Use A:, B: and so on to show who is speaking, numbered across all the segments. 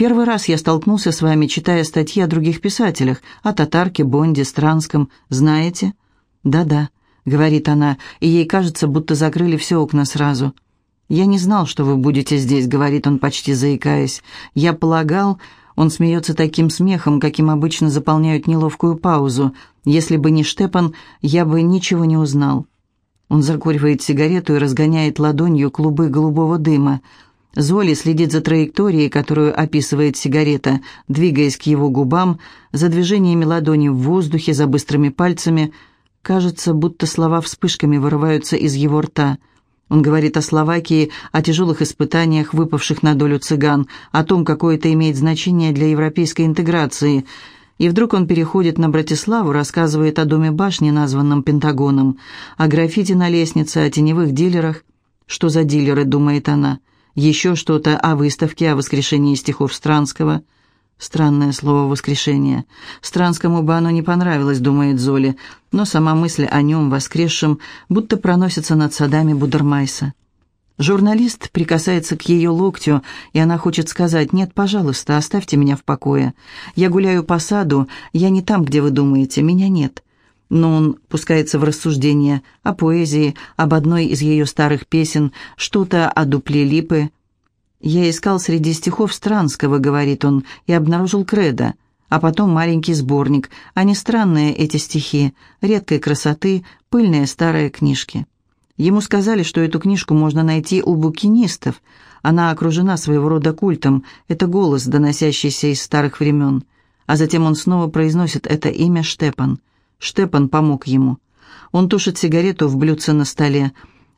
A: Первый раз я столкнулся с вами, читая статьи о других писателях, о Татарке, Бонде, Странском. Знаете?» «Да-да», — говорит она, и ей кажется, будто закрыли все окна сразу. «Я не знал, что вы будете здесь», — говорит он, почти заикаясь. «Я полагал...» Он смеется таким смехом, каким обычно заполняют неловкую паузу. «Если бы не Штепан, я бы ничего не узнал». Он закуривает сигарету и разгоняет ладонью клубы голубого дыма. Золи следит за траекторией, которую описывает сигарета, двигаясь к его губам, за движениями ладони в воздухе, за быстрыми пальцами. Кажется, будто слова вспышками вырываются из его рта. Он говорит о Словакии, о тяжелых испытаниях, выпавших на долю цыган, о том, какое это имеет значение для европейской интеграции. И вдруг он переходит на Братиславу, рассказывает о доме башни, названном Пентагоном, о граффити на лестнице, о теневых дилерах. «Что за дилеры?» — думает она еще что-то о выставке, о воскрешении стихов Странского. Странное слово «воскрешение». Странскому бы оно не понравилось, думает Золи, но сама мысль о нем, воскресшем, будто проносится над садами Будермайса. Журналист прикасается к ее локтю, и она хочет сказать «Нет, пожалуйста, оставьте меня в покое. Я гуляю по саду, я не там, где вы думаете, меня нет» но он пускается в рассуждения о поэзии, об одной из ее старых песен, что-то о дупле липы. «Я искал среди стихов Странского», — говорит он, — «и обнаружил кредо, а потом маленький сборник. Они странные, эти стихи, редкой красоты, пыльные старые книжки». Ему сказали, что эту книжку можно найти у букинистов. Она окружена своего рода культом, это голос, доносящийся из старых времен. А затем он снова произносит это имя Штепан — Штепан помог ему. Он тушит сигарету в блюдце на столе.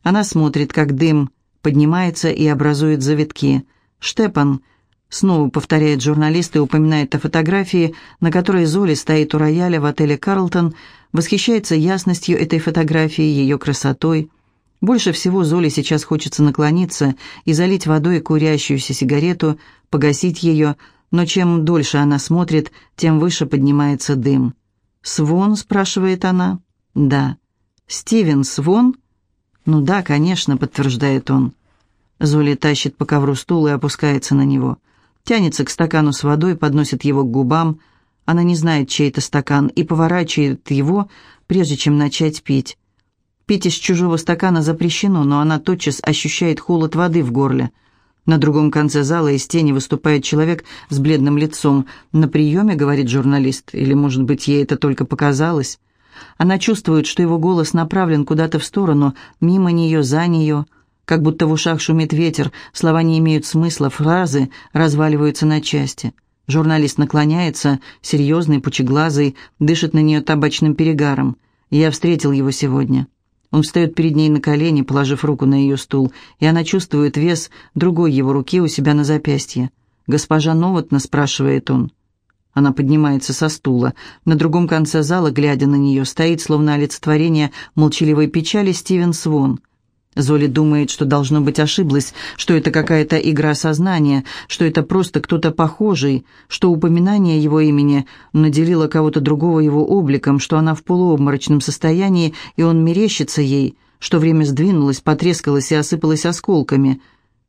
A: Она смотрит, как дым поднимается и образует завитки. «Штепан», — снова повторяет журналист и упоминает о фотографии, на которой Золи стоит у рояля в отеле «Карлтон», восхищается ясностью этой фотографии, ее красотой. Больше всего Золи сейчас хочется наклониться и залить водой курящуюся сигарету, погасить ее, но чем дольше она смотрит, тем выше поднимается дым. «Свон?» — спрашивает она. «Да». «Стивен Свон?» «Ну да, конечно», — подтверждает он. Золи тащит по ковру стул и опускается на него. Тянется к стакану с водой, подносит его к губам. Она не знает, чей это стакан, и поворачивает его, прежде чем начать пить. Пить из чужого стакана запрещено, но она тотчас ощущает холод воды в горле. На другом конце зала из тени выступает человек с бледным лицом. «На приеме», — говорит журналист, или, может быть, ей это только показалось. Она чувствует, что его голос направлен куда-то в сторону, мимо нее, за нее. Как будто в ушах шумит ветер, слова не имеют смысла, фразы разваливаются на части. Журналист наклоняется, серьезный, пучеглазый, дышит на нее табачным перегаром. Я встретил его сегодня. Он встает перед ней на колени, положив руку на ее стул, и она чувствует вес другой его руки у себя на запястье. «Госпожа Новотна?» – спрашивает он. Она поднимается со стула. На другом конце зала, глядя на нее, стоит, словно олицетворение молчаливой печали, Стивен Свон – Золи думает, что должно быть ошиблась, что это какая-то игра сознания, что это просто кто-то похожий, что упоминание его имени наделило кого-то другого его обликом, что она в полуобморочном состоянии, и он мерещится ей, что время сдвинулось, потрескалось и осыпалось осколками.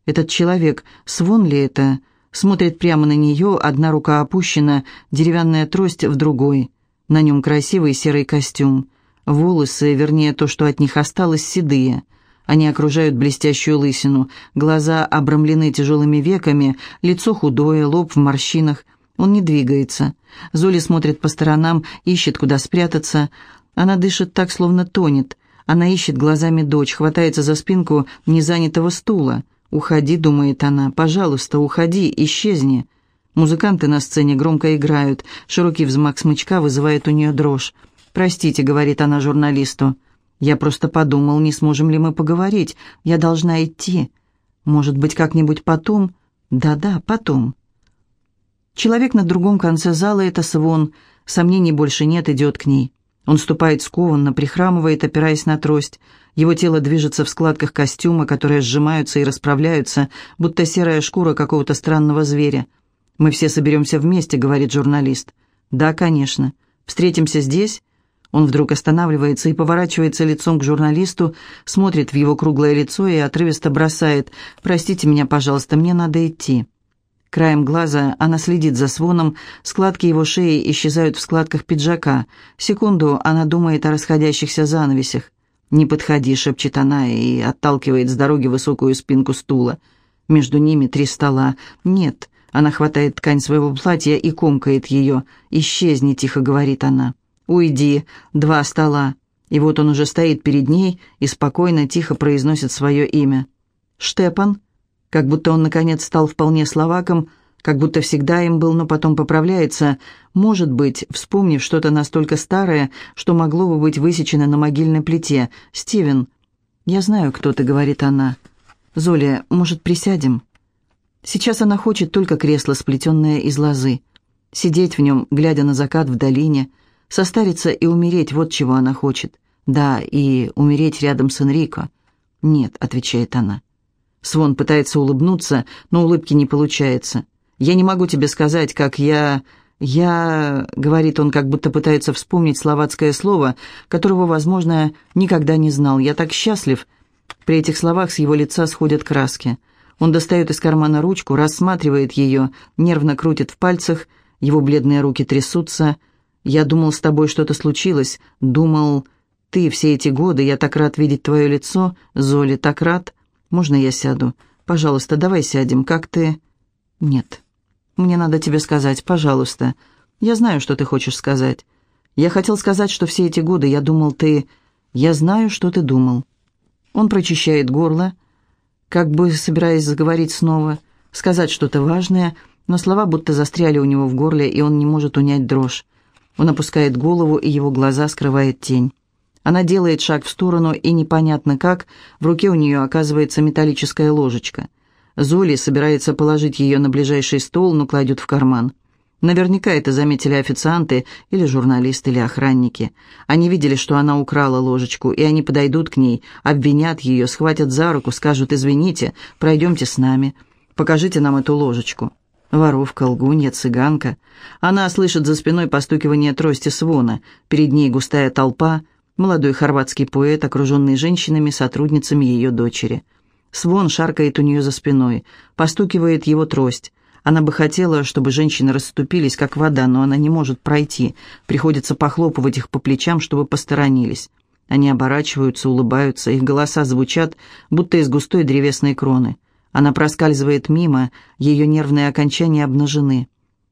A: Этот человек, свон ли это, смотрит прямо на нее, одна рука опущена, деревянная трость в другой. На нем красивый серый костюм. Волосы, вернее, то, что от них осталось, седые – они окружают блестящую лысину, глаза обрамлены тяжелыми веками, лицо худое, лоб в морщинах. Он не двигается. Золи смотрит по сторонам, ищет, куда спрятаться. Она дышит так, словно тонет. Она ищет глазами дочь, хватается за спинку незанятого стула. «Уходи», — думает она, — «пожалуйста, уходи, исчезни». Музыканты на сцене громко играют. Широкий взмах смычка вызывает у нее дрожь. «Простите», — говорит она журналисту. Я просто подумал, не сможем ли мы поговорить. Я должна идти. Может быть, как-нибудь потом? Да-да, потом. Человек на другом конце зала — это Свон. Сомнений больше нет, идет к ней. Он ступает скованно, прихрамывает, опираясь на трость. Его тело движется в складках костюма, которые сжимаются и расправляются, будто серая шкура какого-то странного зверя. «Мы все соберемся вместе», — говорит журналист. «Да, конечно. Встретимся здесь?» Он вдруг останавливается и поворачивается лицом к журналисту, смотрит в его круглое лицо и отрывисто бросает «Простите меня, пожалуйста, мне надо идти». Краем глаза она следит за своном, складки его шеи исчезают в складках пиджака. Секунду она думает о расходящихся занавесях. «Не подходи», — шепчет она и отталкивает с дороги высокую спинку стула. Между ними три стола. «Нет». Она хватает ткань своего платья и комкает ее. «Исчезни», — тихо говорит она. «Уйди. Два стола». И вот он уже стоит перед ней и спокойно, тихо произносит свое имя. «Штепан?» Как будто он, наконец, стал вполне словаком, как будто всегда им был, но потом поправляется, может быть, вспомнив что-то настолько старое, что могло бы быть высечено на могильной плите. «Стивен, я знаю, кто ты», — говорит она. «Золя, может, присядем?» Сейчас она хочет только кресло, сплетенное из лозы. Сидеть в нем, глядя на закат в долине, состариться и умереть, вот чего она хочет. Да, и умереть рядом с Энрико. «Нет», — отвечает она. Свон пытается улыбнуться, но улыбки не получается. «Я не могу тебе сказать, как я...» «Я...» — говорит он, как будто пытается вспомнить словацкое слово, которого, возможно, никогда не знал. «Я так счастлив!» При этих словах с его лица сходят краски. Он достает из кармана ручку, рассматривает ее, нервно крутит в пальцах, его бледные руки трясутся. «Я думал, с тобой что-то случилось. Думал, ты все эти годы, я так рад видеть твое лицо. Золи, так рад!» Можно я сяду? Пожалуйста, давай сядем. Как ты...» «Нет. Мне надо тебе сказать, пожалуйста. Я знаю, что ты хочешь сказать. Я хотел сказать, что все эти годы я думал, ты... Я знаю, что ты думал». Он прочищает горло, как бы собираясь заговорить снова, сказать что-то важное, но слова будто застряли у него в горле, и он не может унять дрожь. Он опускает голову, и его глаза скрывает тень. Она делает шаг в сторону, и непонятно как, в руке у нее оказывается металлическая ложечка. Золи собирается положить ее на ближайший стол, но кладет в карман. Наверняка это заметили официанты или журналисты или охранники. Они видели, что она украла ложечку, и они подойдут к ней, обвинят ее, схватят за руку, скажут «извините, пройдемте с нами, покажите нам эту ложечку». Воровка, лгунья, цыганка. Она слышит за спиной постукивание трости свона. Перед ней густая толпа — Молодой хорватский поэт, окруженный женщинами, сотрудницами ее дочери. Свон шаркает у нее за спиной, постукивает его трость. Она бы хотела, чтобы женщины расступились, как вода, но она не может пройти. Приходится похлопывать их по плечам, чтобы посторонились. Они оборачиваются, улыбаются, их голоса звучат, будто из густой древесной кроны. Она проскальзывает мимо, ее нервные окончания обнажены.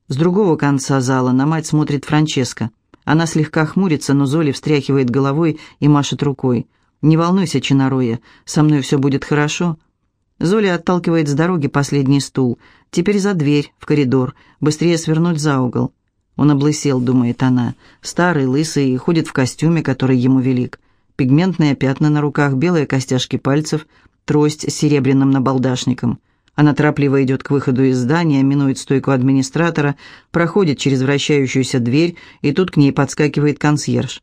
A: С другого конца зала на мать смотрит Франческа. Она слегка хмурится, но Золи встряхивает головой и машет рукой. «Не волнуйся, Чинароя, со мной все будет хорошо». Золи отталкивает с дороги последний стул. Теперь за дверь, в коридор, быстрее свернуть за угол. Он облысел, думает она. Старый, лысый, и ходит в костюме, который ему велик. Пигментные пятна на руках, белые костяшки пальцев, трость с серебряным набалдашником – она торопливо идет к выходу из здания, минует стойку администратора, проходит через вращающуюся дверь, и тут к ней подскакивает консьерж.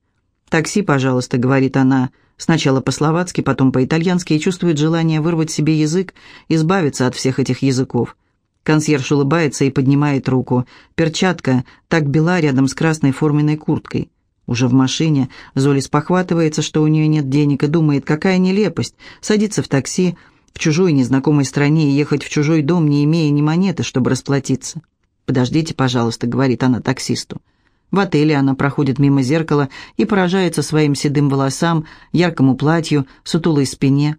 A: «Такси, пожалуйста», — говорит она, сначала по-словацки, потом по-итальянски, и чувствует желание вырвать себе язык, избавиться от всех этих языков. Консьерж улыбается и поднимает руку. Перчатка так бела рядом с красной форменной курткой. Уже в машине Золи спохватывается, что у нее нет денег, и думает, какая нелепость. Садится в такси, в чужой незнакомой стране и ехать в чужой дом, не имея ни монеты, чтобы расплатиться. «Подождите, пожалуйста», — говорит она таксисту. В отеле она проходит мимо зеркала и поражается своим седым волосам, яркому платью, сутулой спине.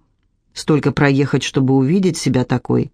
A: Столько проехать, чтобы увидеть себя такой.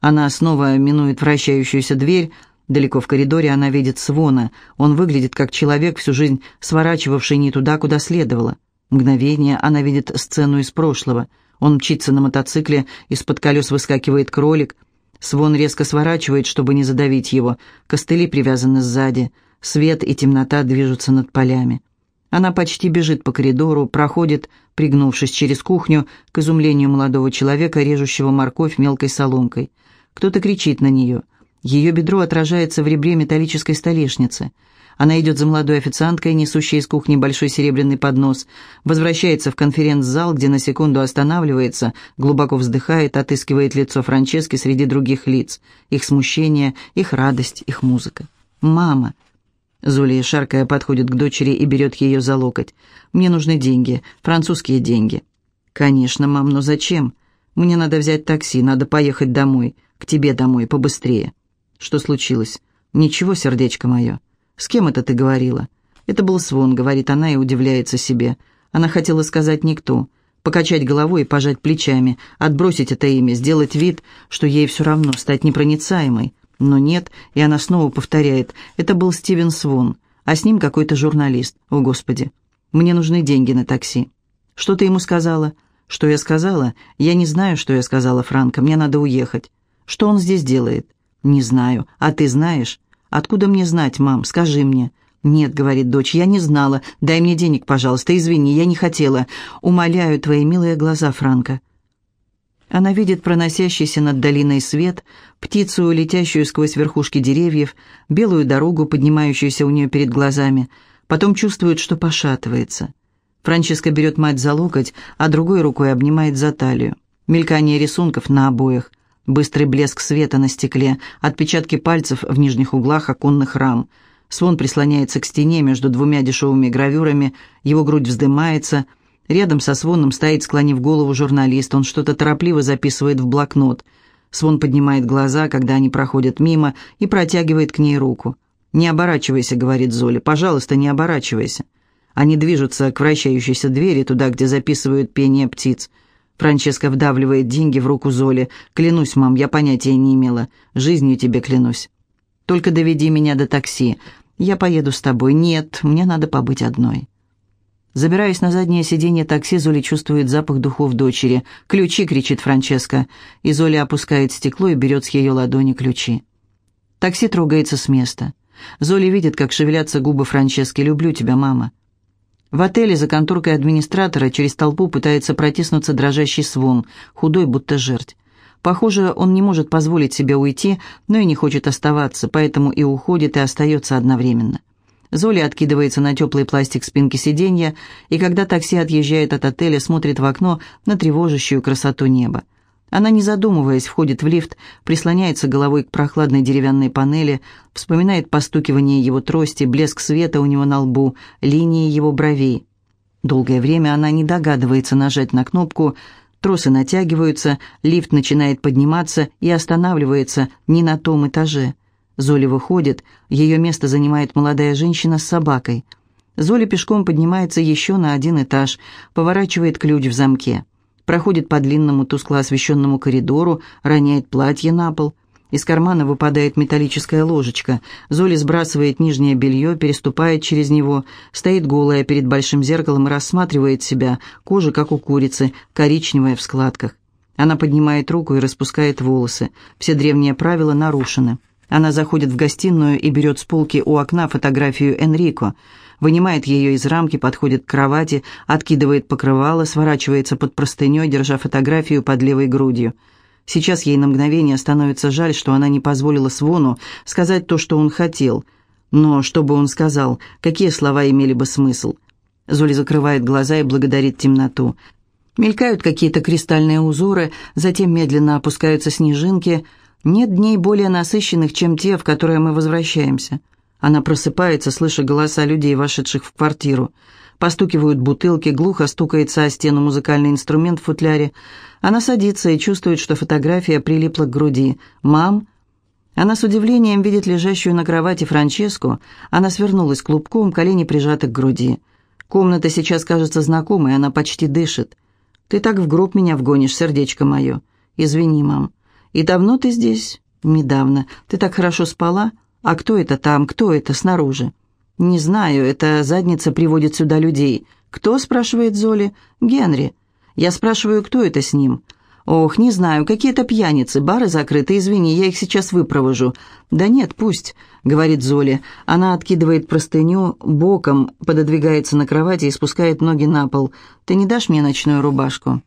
A: Она снова минует вращающуюся дверь. Далеко в коридоре она видит Свона. Он выглядит как человек, всю жизнь сворачивавший не туда, куда следовало. Мгновение она видит сцену из прошлого — он мчится на мотоцикле, из-под колес выскакивает кролик. Свон резко сворачивает, чтобы не задавить его. Костыли привязаны сзади. Свет и темнота движутся над полями. Она почти бежит по коридору, проходит, пригнувшись через кухню, к изумлению молодого человека, режущего морковь мелкой соломкой. Кто-то кричит на нее. Ее бедро отражается в ребре металлической столешницы. Она идет за молодой официанткой, несущей из кухни большой серебряный поднос, возвращается в конференц-зал, где на секунду останавливается, глубоко вздыхает, отыскивает лицо Франчески среди других лиц, их смущение, их радость, их музыка. «Мама!» Зулия, шаркая, подходит к дочери и берет ее за локоть. «Мне нужны деньги, французские деньги». «Конечно, мам, но зачем? Мне надо взять такси, надо поехать домой. К тебе домой, побыстрее». «Что случилось?» «Ничего, сердечко мое. С кем это ты говорила?» «Это был Свон», — говорит она и удивляется себе. Она хотела сказать «никто», покачать головой и пожать плечами, отбросить это имя, сделать вид, что ей все равно, стать непроницаемой. Но нет, и она снова повторяет, это был Стивен Свон, а с ним какой-то журналист. О, Господи, мне нужны деньги на такси. Что ты ему сказала? Что я сказала? Я не знаю, что я сказала Франко, мне надо уехать. Что он здесь делает? Не знаю. А ты знаешь? Откуда мне знать, мам? Скажи мне. «Нет», — говорит дочь, — «я не знала. Дай мне денег, пожалуйста, извини, я не хотела. Умоляю твои милые глаза, Франко». Она видит проносящийся над долиной свет, птицу, летящую сквозь верхушки деревьев, белую дорогу, поднимающуюся у нее перед глазами. Потом чувствует, что пошатывается. Франческа берет мать за локоть, а другой рукой обнимает за талию. Мелькание рисунков на обоях, быстрый блеск света на стекле, отпечатки пальцев в нижних углах оконных рам. Свон прислоняется к стене между двумя дешевыми гравюрами, его грудь вздымается — Рядом со Своном стоит, склонив голову, журналист. Он что-то торопливо записывает в блокнот. Свон поднимает глаза, когда они проходят мимо, и протягивает к ней руку. «Не оборачивайся», — говорит Золя. «Пожалуйста, не оборачивайся». Они движутся к вращающейся двери, туда, где записывают пение птиц. Франческа вдавливает деньги в руку Золи. «Клянусь, мам, я понятия не имела. Жизнью тебе клянусь. Только доведи меня до такси. Я поеду с тобой. Нет, мне надо побыть одной». Забираясь на заднее сиденье такси, Золи чувствует запах духов дочери. «Ключи!» — кричит Франческа. И Золи опускает стекло и берет с ее ладони ключи. Такси трогается с места. Золи видит, как шевелятся губы Франчески. «Люблю тебя, мама». В отеле за конторкой администратора через толпу пытается протиснуться дрожащий свон, худой, будто жерть. Похоже, он не может позволить себе уйти, но и не хочет оставаться, поэтому и уходит, и остается одновременно. Золя откидывается на теплый пластик спинки сиденья, и когда такси отъезжает от отеля, смотрит в окно на тревожащую красоту неба. Она, не задумываясь, входит в лифт, прислоняется головой к прохладной деревянной панели, вспоминает постукивание его трости, блеск света у него на лбу, линии его бровей. Долгое время она не догадывается нажать на кнопку, тросы натягиваются, лифт начинает подниматься и останавливается не на том этаже – Золи выходит, ее место занимает молодая женщина с собакой. Золи пешком поднимается еще на один этаж, поворачивает ключ в замке. Проходит по длинному тускло освещенному коридору, роняет платье на пол. Из кармана выпадает металлическая ложечка. Золи сбрасывает нижнее белье, переступает через него, стоит голая перед большим зеркалом и рассматривает себя, кожа как у курицы, коричневая в складках. Она поднимает руку и распускает волосы. Все древние правила нарушены. Она заходит в гостиную и берет с полки у окна фотографию Энрико, вынимает ее из рамки, подходит к кровати, откидывает покрывало, сворачивается под простыней, держа фотографию под левой грудью. Сейчас ей на мгновение становится жаль, что она не позволила Свону сказать то, что он хотел. Но что бы он сказал, какие слова имели бы смысл? Золи закрывает глаза и благодарит темноту. Мелькают какие-то кристальные узоры, затем медленно опускаются снежинки – нет дней более насыщенных, чем те, в которые мы возвращаемся. Она просыпается, слыша голоса людей, вошедших в квартиру. Постукивают бутылки, глухо стукается о стену музыкальный инструмент в футляре. Она садится и чувствует, что фотография прилипла к груди. «Мам?» Она с удивлением видит лежащую на кровати Франческу. Она свернулась клубком, колени прижаты к груди. Комната сейчас кажется знакомой, она почти дышит. «Ты так в гроб меня вгонишь, сердечко мое. Извини, мам». «И давно ты здесь?» «Недавно. Ты так хорошо спала? А кто это там? Кто это снаружи?» «Не знаю, эта задница приводит сюда людей». «Кто?» – спрашивает Золи. «Генри». Я спрашиваю, кто это с ним. «Ох, не знаю, какие-то пьяницы, бары закрыты, извини, я их сейчас выпровожу». «Да нет, пусть», — говорит Золи. Она откидывает простыню, боком пододвигается на кровати и спускает ноги на пол. «Ты не дашь мне ночную рубашку?»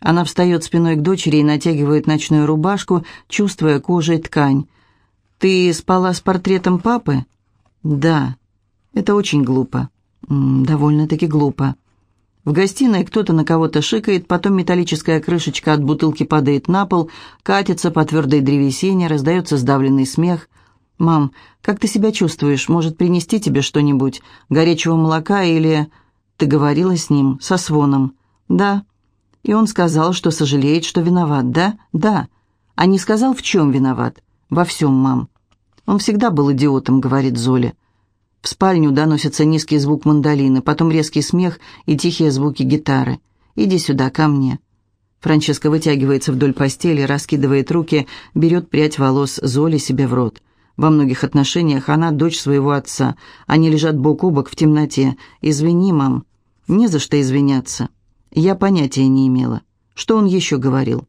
A: Она встает спиной к дочери и натягивает ночную рубашку, чувствуя кожей ткань. «Ты спала с портретом папы?» «Да. Это очень глупо. Довольно-таки глупо». В гостиной кто-то на кого-то шикает, потом металлическая крышечка от бутылки падает на пол, катится по твердой древесине, раздается сдавленный смех. «Мам, как ты себя чувствуешь? Может, принести тебе что-нибудь? Горячего молока или...» «Ты говорила с ним, со Своном?» «Да». И он сказал, что сожалеет, что виноват, да? Да. А не сказал, в чем виноват? Во всем, мам. Он всегда был идиотом, говорит Золя. В спальню доносится низкий звук мандолины, потом резкий смех и тихие звуки гитары. «Иди сюда, ко мне». Франческа вытягивается вдоль постели, раскидывает руки, берет прядь волос Золи себе в рот. Во многих отношениях она дочь своего отца. Они лежат бок о бок в темноте. «Извини, мам». «Не за что извиняться». Я понятия не имела. Что он еще говорил?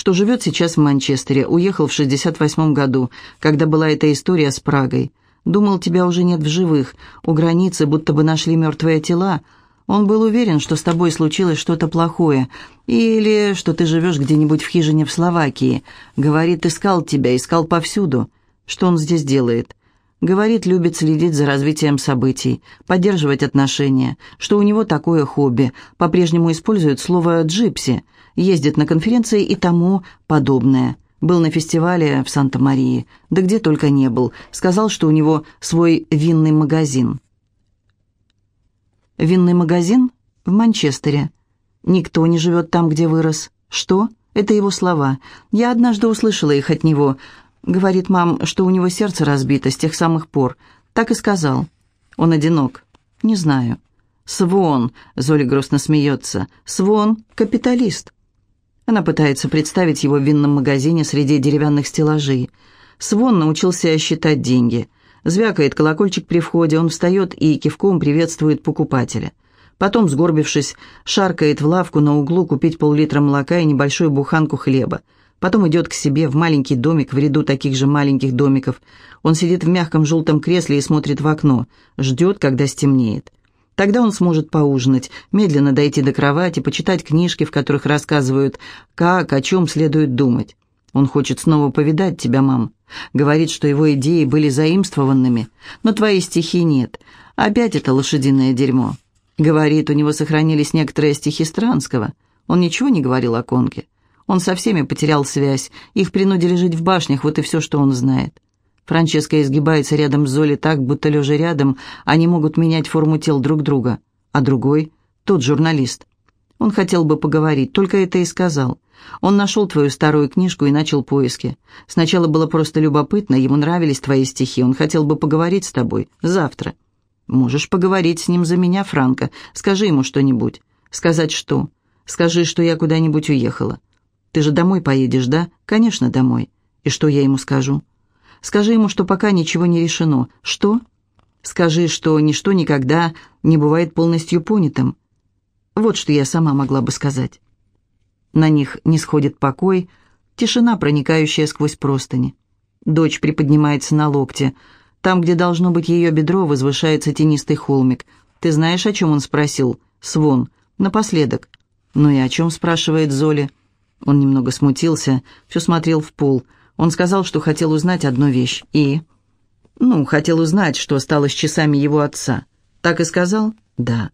A: Что живет сейчас в Манчестере, уехал в 68 году, когда была эта история с Прагой. Думал, тебя уже нет в живых. У границы будто бы нашли мертвые тела. Он был уверен, что с тобой случилось что-то плохое. Или что ты живешь где-нибудь в хижине в Словакии. Говорит, искал тебя, искал повсюду. Что он здесь делает? Говорит, любит следить за развитием событий, поддерживать отношения, что у него такое хобби, по-прежнему использует слово «джипси», ездит на конференции и тому подобное. Был на фестивале в Санта-Марии, да где только не был. Сказал, что у него свой винный магазин. Винный магазин в Манчестере. Никто не живет там, где вырос. Что? Это его слова. Я однажды услышала их от него. Говорит мам, что у него сердце разбито с тех самых пор. Так и сказал. Он одинок. Не знаю. Свон, Золи грустно смеется. Свон – капиталист. Она пытается представить его в винном магазине среди деревянных стеллажей. Свон научился считать деньги. Звякает колокольчик при входе, он встает и кивком приветствует покупателя. Потом, сгорбившись, шаркает в лавку на углу купить пол-литра молока и небольшую буханку хлеба. Потом идет к себе в маленький домик в ряду таких же маленьких домиков. Он сидит в мягком желтом кресле и смотрит в окно. Ждет, когда стемнеет. Тогда он сможет поужинать, медленно дойти до кровати, почитать книжки, в которых рассказывают, как, о чем следует думать. Он хочет снова повидать тебя, мам. Говорит, что его идеи были заимствованными, но твои стихи нет. Опять это лошадиное дерьмо. Говорит, у него сохранились некоторые стихи Странского. Он ничего не говорил о конке. Он со всеми потерял связь. Их принудили жить в башнях, вот и все, что он знает. Франческа изгибается рядом с Золи так, будто лежа рядом, они могут менять форму тел друг друга. А другой — тот журналист. Он хотел бы поговорить, только это и сказал. Он нашел твою старую книжку и начал поиски. Сначала было просто любопытно, ему нравились твои стихи, он хотел бы поговорить с тобой. Завтра. Можешь поговорить с ним за меня, Франко. Скажи ему что-нибудь. Сказать что? Скажи, что я куда-нибудь уехала. Ты же домой поедешь, да? Конечно, домой. И что я ему скажу? Скажи ему, что пока ничего не решено. Что? Скажи, что ничто никогда не бывает полностью понятым. Вот что я сама могла бы сказать. На них не сходит покой, тишина, проникающая сквозь простыни. Дочь приподнимается на локте. Там, где должно быть ее бедро, возвышается тенистый холмик. «Ты знаешь, о чем он спросил?» «Свон. Напоследок». «Ну и о чем?» – спрашивает Золи. Он немного смутился, все смотрел в пол – он сказал, что хотел узнать одну вещь. И? Ну, хотел узнать, что стало с часами его отца. Так и сказал? Да.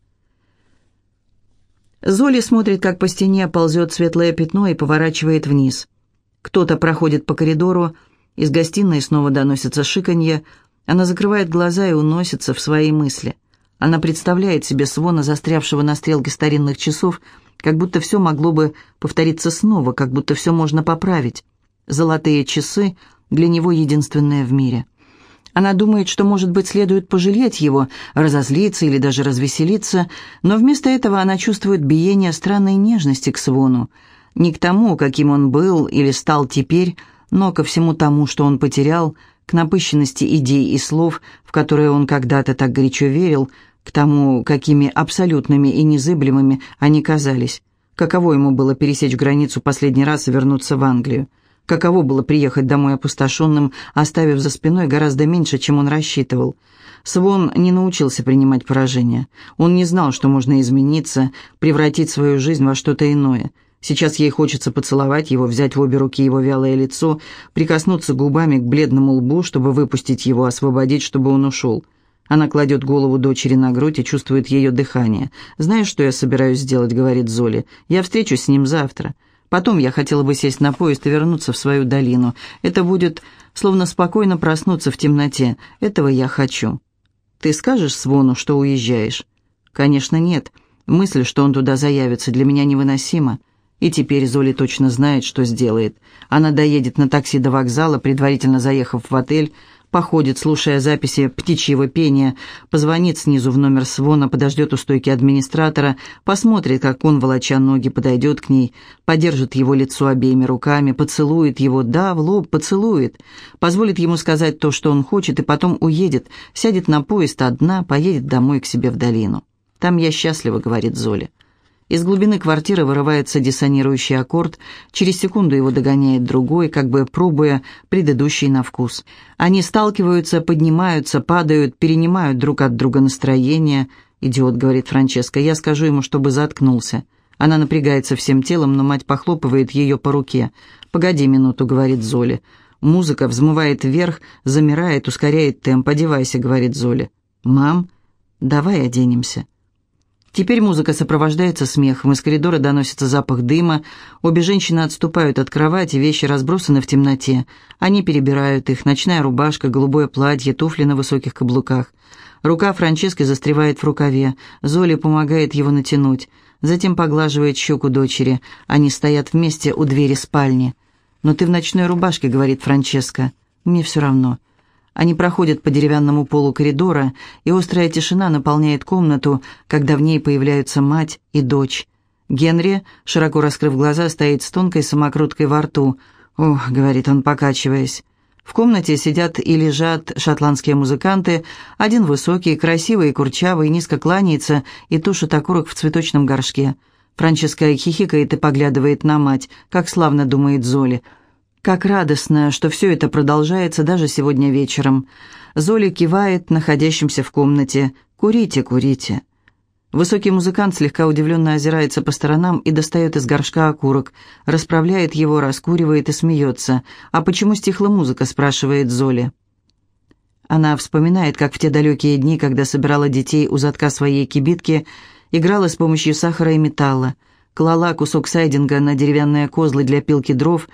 A: Золи смотрит, как по стене ползет светлое пятно и поворачивает вниз. Кто-то проходит по коридору, из гостиной снова доносится шиканье. Она закрывает глаза и уносится в свои мысли. Она представляет себе свона, застрявшего на стрелке старинных часов, как будто все могло бы повториться снова, как будто все можно поправить. Золотые часы для него единственное в мире. Она думает, что, может быть, следует пожалеть его, разозлиться или даже развеселиться, но вместо этого она чувствует биение странной нежности к Свону. Не к тому, каким он был или стал теперь, но ко всему тому, что он потерял, к напыщенности идей и слов, в которые он когда-то так горячо верил, к тому, какими абсолютными и незыблемыми они казались. Каково ему было пересечь границу последний раз и вернуться в Англию. Каково было приехать домой опустошенным, оставив за спиной гораздо меньше, чем он рассчитывал. Свон не научился принимать поражение. Он не знал, что можно измениться, превратить свою жизнь во что-то иное. Сейчас ей хочется поцеловать его, взять в обе руки его вялое лицо, прикоснуться губами к бледному лбу, чтобы выпустить его, освободить, чтобы он ушел. Она кладет голову дочери на грудь и чувствует ее дыхание. «Знаешь, что я собираюсь сделать?» — говорит Золи. «Я встречусь с ним завтра. Потом я хотела бы сесть на поезд и вернуться в свою долину. Это будет словно спокойно проснуться в темноте. Этого я хочу. Ты скажешь Свону, что уезжаешь? Конечно, нет. Мысль, что он туда заявится, для меня невыносима. И теперь Золи точно знает, что сделает. Она доедет на такси до вокзала, предварительно заехав в отель, походит, слушая записи птичьего пения, позвонит снизу в номер свона, подождет у стойки администратора, посмотрит, как он, волоча ноги, подойдет к ней, подержит его лицо обеими руками, поцелует его, да, в лоб поцелует, позволит ему сказать то, что он хочет, и потом уедет, сядет на поезд одна, поедет домой к себе в долину. «Там я счастлива», — говорит Золя. Из глубины квартиры вырывается диссонирующий аккорд, через секунду его догоняет другой, как бы пробуя предыдущий на вкус. Они сталкиваются, поднимаются, падают, перенимают друг от друга настроение. «Идиот», — говорит Франческа, — «я скажу ему, чтобы заткнулся». Она напрягается всем телом, но мать похлопывает ее по руке. «Погоди минуту», — говорит Золя. Музыка взмывает вверх, замирает, ускоряет темп. «Одевайся», — говорит Золя. «Мам, давай оденемся». Теперь музыка сопровождается смехом, из коридора доносится запах дыма, обе женщины отступают от кровати, вещи разбросаны в темноте. Они перебирают их, ночная рубашка, голубое платье, туфли на высоких каблуках. Рука Франчески застревает в рукаве, Золи помогает его натянуть, затем поглаживает щеку дочери. Они стоят вместе у двери спальни. «Но ты в ночной рубашке», — говорит Франческа. «Мне все равно». Они проходят по деревянному полу коридора, и острая тишина наполняет комнату, когда в ней появляются мать и дочь. Генри, широко раскрыв глаза, стоит с тонкой самокруткой во рту. «Ох», — говорит он, покачиваясь. В комнате сидят и лежат шотландские музыканты. Один высокий, красивый и курчавый, низко кланяется и тушит окурок в цветочном горшке. Франческа хихикает и поглядывает на мать, как славно думает Золи. Как радостно, что все это продолжается даже сегодня вечером. Золи кивает находящимся в комнате. «Курите, курите». Высокий музыкант слегка удивленно озирается по сторонам и достает из горшка окурок, расправляет его, раскуривает и смеется. «А почему стихла музыка?» – спрашивает Золи. Она вспоминает, как в те далекие дни, когда собирала детей у затка своей кибитки, играла с помощью сахара и металла, клала кусок сайдинга на деревянные козлы для пилки дров,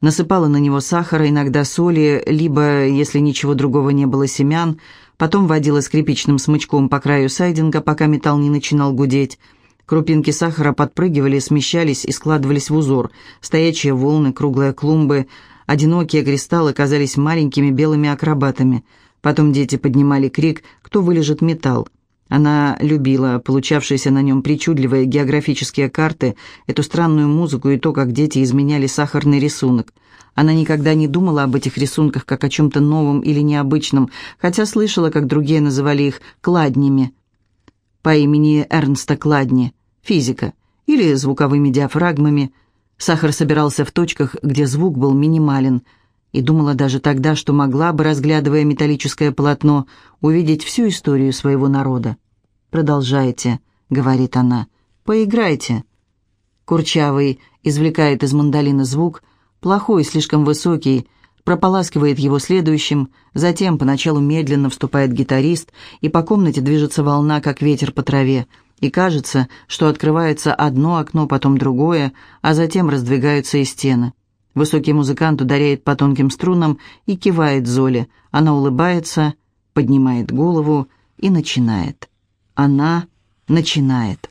A: насыпала на него сахара, иногда соли, либо, если ничего другого не было, семян, потом водила скрипичным смычком по краю сайдинга, пока металл не начинал гудеть. Крупинки сахара подпрыгивали, смещались и складывались в узор. Стоячие волны, круглые клумбы, одинокие кристаллы казались маленькими белыми акробатами. Потом дети поднимали крик «Кто вылежит металл?». Она любила получавшиеся на нем причудливые географические карты, эту странную музыку и то, как дети изменяли сахарный рисунок. Она никогда не думала об этих рисунках как о чем-то новом или необычном, хотя слышала, как другие называли их «кладнями» по имени Эрнста Кладни, физика, или звуковыми диафрагмами. Сахар собирался в точках, где звук был минимален – и думала даже тогда, что могла бы, разглядывая металлическое полотно, увидеть всю историю своего народа. «Продолжайте», — говорит она, — «поиграйте». Курчавый извлекает из мандолина звук, плохой, слишком высокий, прополаскивает его следующим, затем поначалу медленно вступает гитарист, и по комнате движется волна, как ветер по траве, и кажется, что открывается одно окно, потом другое, а затем раздвигаются и стены. Высокий музыкант ударяет по тонким струнам и кивает Золе. Она улыбается, поднимает голову и начинает. Она начинает.